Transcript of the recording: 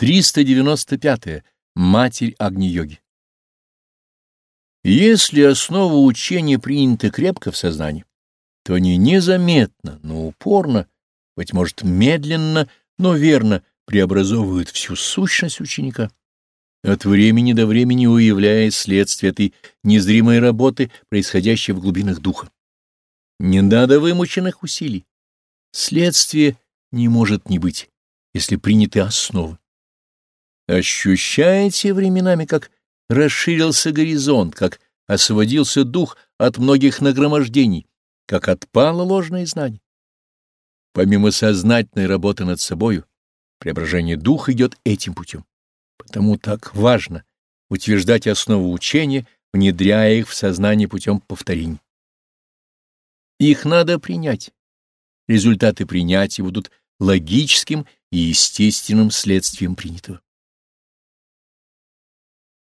395. -е. Матерь Агни-йоги. Если основа учения принята крепко в сознании, то они незаметно, но упорно, быть может, медленно, но верно преобразовывают всю сущность ученика, от времени до времени уявляя следствие этой незримой работы, происходящей в глубинах духа. Не надо вымученных усилий. Следствие не может не быть, если приняты основы. Ощущаете временами, как расширился горизонт, как освободился дух от многих нагромождений, как отпало ложное знание. Помимо сознательной работы над собою, преображение духа идет этим путем. Потому так важно утверждать основы учения, внедряя их в сознание путем повторений. Их надо принять. Результаты принятия будут логическим и естественным следствием принятого.